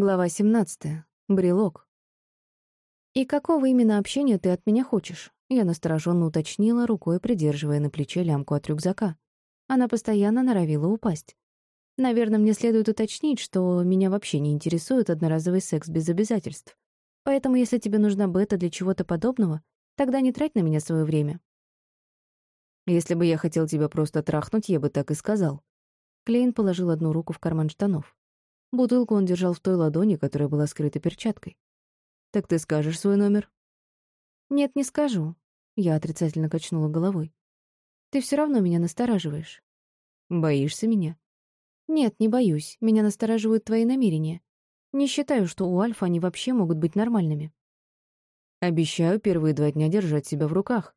Глава 17. Брелок. «И какого именно общения ты от меня хочешь?» Я настороженно уточнила, рукой придерживая на плече лямку от рюкзака. Она постоянно норовила упасть. Наверное, мне следует уточнить, что меня вообще не интересует одноразовый секс без обязательств. Поэтому, если тебе нужна бета для чего-то подобного, тогда не трать на меня свое время. Если бы я хотел тебя просто трахнуть, я бы так и сказал. Клейн положил одну руку в карман штанов. Бутылку он держал в той ладони, которая была скрыта перчаткой. «Так ты скажешь свой номер?» «Нет, не скажу», — я отрицательно качнула головой. «Ты все равно меня настораживаешь». «Боишься меня?» «Нет, не боюсь. Меня настораживают твои намерения. Не считаю, что у Альфа они вообще могут быть нормальными». «Обещаю первые два дня держать себя в руках».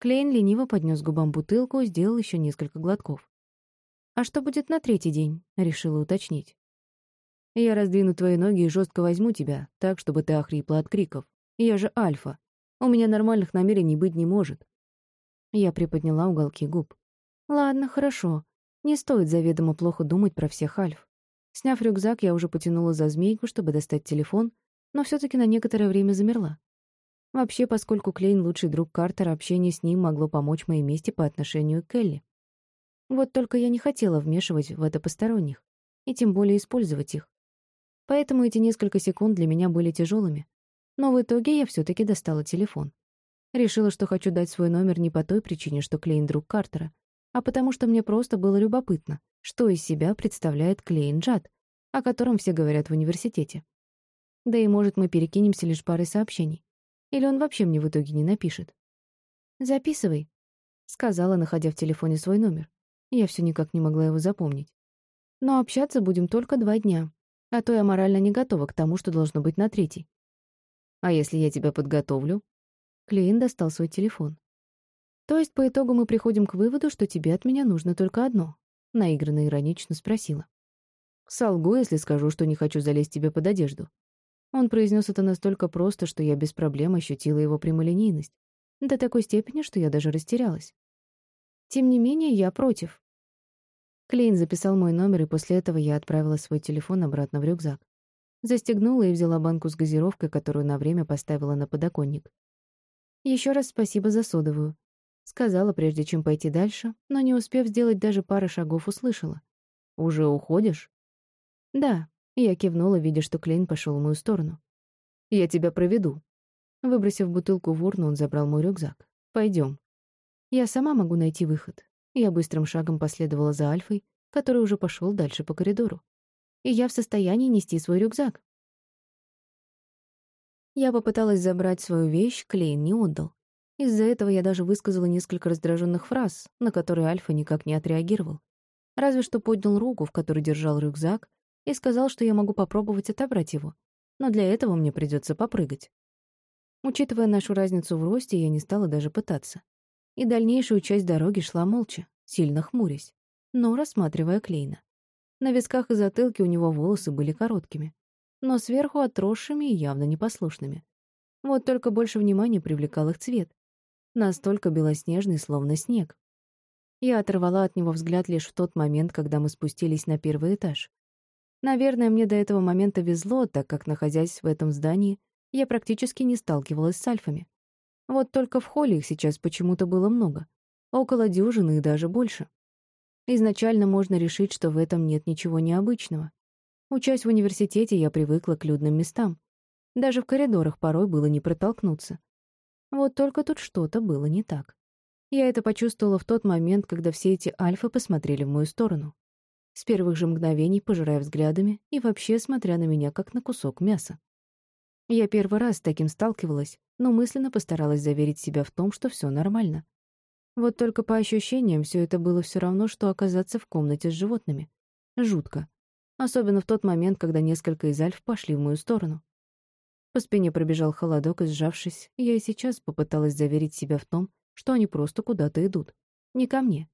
Клейн лениво поднес губам бутылку, сделал еще несколько глотков. «А что будет на третий день?» — решила уточнить. Я раздвину твои ноги и жестко возьму тебя, так, чтобы ты охрипла от криков. Я же альфа. У меня нормальных намерений быть не может. Я приподняла уголки губ. Ладно, хорошо. Не стоит заведомо плохо думать про всех альф. Сняв рюкзак, я уже потянула за змейку, чтобы достать телефон, но все таки на некоторое время замерла. Вообще, поскольку Клейн — лучший друг Картера, общение с ним могло помочь моей мести по отношению к Келли. Вот только я не хотела вмешивать в это посторонних, и тем более использовать их. Поэтому эти несколько секунд для меня были тяжелыми. Но в итоге я все таки достала телефон. Решила, что хочу дать свой номер не по той причине, что Клейн друг Картера, а потому что мне просто было любопытно, что из себя представляет Клейн Джад, о котором все говорят в университете. Да и, может, мы перекинемся лишь парой сообщений. Или он вообще мне в итоге не напишет. «Записывай», — сказала, находя в телефоне свой номер. Я все никак не могла его запомнить. «Но общаться будем только два дня, а то я морально не готова к тому, что должно быть на третий. А если я тебя подготовлю? Клейн достал свой телефон. То есть по итогу мы приходим к выводу, что тебе от меня нужно только одно? Наигранно иронично спросила. Солгу, если скажу, что не хочу залезть тебе под одежду. Он произнес это настолько просто, что я без проблем ощутила его прямолинейность. До такой степени, что я даже растерялась. Тем не менее, я против. Клейн записал мой номер, и после этого я отправила свой телефон обратно в рюкзак. Застегнула и взяла банку с газировкой, которую на время поставила на подоконник. Еще раз спасибо за содовую», — сказала, прежде чем пойти дальше, но, не успев сделать даже пары шагов, услышала. «Уже уходишь?» «Да», — я кивнула, видя, что Клейн пошел в мою сторону. «Я тебя проведу». Выбросив бутылку в урну, он забрал мой рюкзак. Пойдем. Я сама могу найти выход. Я быстрым шагом последовала за Альфой, который уже пошел дальше по коридору. И я в состоянии нести свой рюкзак. Я попыталась забрать свою вещь, Клейн не отдал. Из-за этого я даже высказала несколько раздраженных фраз, на которые Альфа никак не отреагировал. Разве что поднял руку, в которой держал рюкзак, и сказал, что я могу попробовать отобрать его, но для этого мне придется попрыгать. Учитывая нашу разницу в росте, я не стала даже пытаться и дальнейшую часть дороги шла молча, сильно хмурясь, но рассматривая Клейна. На висках и затылке у него волосы были короткими, но сверху отросшими и явно непослушными. Вот только больше внимания привлекал их цвет. Настолько белоснежный, словно снег. Я оторвала от него взгляд лишь в тот момент, когда мы спустились на первый этаж. Наверное, мне до этого момента везло, так как, находясь в этом здании, я практически не сталкивалась с альфами. Вот только в холле их сейчас почему-то было много. Около дюжины и даже больше. Изначально можно решить, что в этом нет ничего необычного. Учась в университете, я привыкла к людным местам. Даже в коридорах порой было не протолкнуться. Вот только тут что-то было не так. Я это почувствовала в тот момент, когда все эти альфы посмотрели в мою сторону. С первых же мгновений пожирая взглядами и вообще смотря на меня, как на кусок мяса. Я первый раз с таким сталкивалась, но мысленно постаралась заверить себя в том, что все нормально. Вот только по ощущениям все это было все равно, что оказаться в комнате с животными. Жутко. Особенно в тот момент, когда несколько из альф пошли в мою сторону. По спине пробежал холодок, и сжавшись, я и сейчас попыталась заверить себя в том, что они просто куда-то идут. Не ко мне.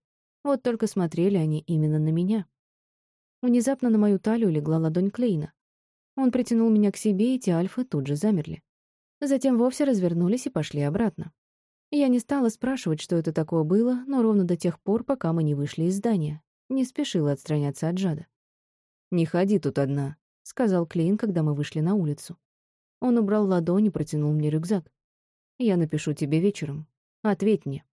Вот только смотрели они именно на меня. Внезапно на мою талию легла ладонь Клейна. Он притянул меня к себе, и эти альфы тут же замерли. Затем вовсе развернулись и пошли обратно. Я не стала спрашивать, что это такое было, но ровно до тех пор, пока мы не вышли из здания. Не спешила отстраняться от Джада. «Не ходи тут одна», — сказал Клейн, когда мы вышли на улицу. Он убрал ладонь и протянул мне рюкзак. «Я напишу тебе вечером. Ответь мне».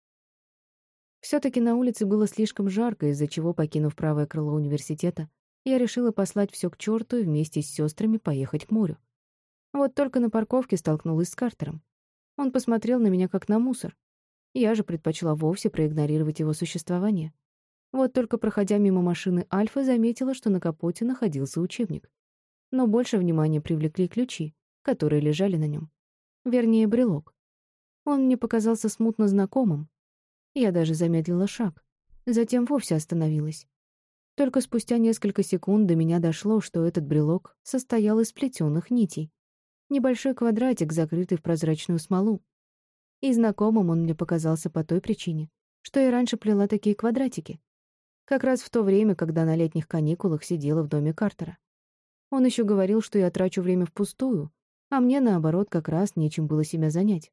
все таки на улице было слишком жарко, из-за чего, покинув правое крыло университета, я решила послать все к черту и вместе с сестрами поехать к морю. Вот только на парковке столкнулась с Картером. Он посмотрел на меня как на мусор. Я же предпочла вовсе проигнорировать его существование. Вот только проходя мимо машины Альфа, заметила, что на капоте находился учебник. Но больше внимания привлекли ключи, которые лежали на нем. Вернее, брелок. Он мне показался смутно знакомым. Я даже замедлила шаг. Затем вовсе остановилась. Только спустя несколько секунд до меня дошло, что этот брелок состоял из плетёных нитей. Небольшой квадратик, закрытый в прозрачную смолу. И знакомым он мне показался по той причине, что я раньше плела такие квадратики. Как раз в то время, когда на летних каникулах сидела в доме Картера. Он еще говорил, что я трачу время впустую, а мне, наоборот, как раз нечем было себя занять.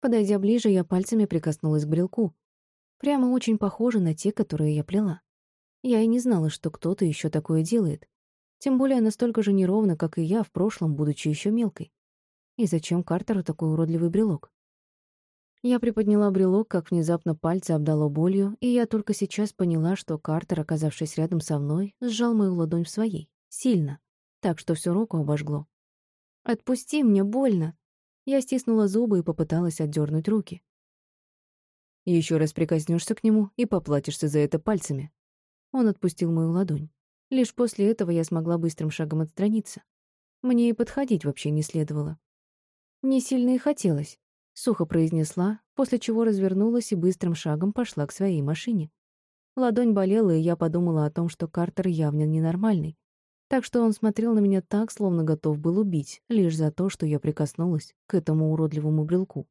Подойдя ближе, я пальцами прикоснулась к брелку. Прямо очень похоже на те, которые я плела. Я и не знала, что кто-то еще такое делает. Тем более настолько же неровно, как и я в прошлом, будучи еще мелкой. И зачем Картеру такой уродливый брелок? Я приподняла брелок, как внезапно пальцы обдало болью, и я только сейчас поняла, что Картер, оказавшись рядом со мной, сжал мою ладонь в своей. Сильно. Так что всю руку обожгло. «Отпусти, мне больно!» Я стиснула зубы и попыталась отдернуть руки. Еще раз прикоснешься к нему и поплатишься за это пальцами. Он отпустил мою ладонь. Лишь после этого я смогла быстрым шагом отстраниться. Мне и подходить вообще не следовало. Не сильно и хотелось, сухо произнесла, после чего развернулась и быстрым шагом пошла к своей машине. Ладонь болела, и я подумала о том, что Картер явно ненормальный. Так что он смотрел на меня так, словно готов был убить, лишь за то, что я прикоснулась к этому уродливому брелку.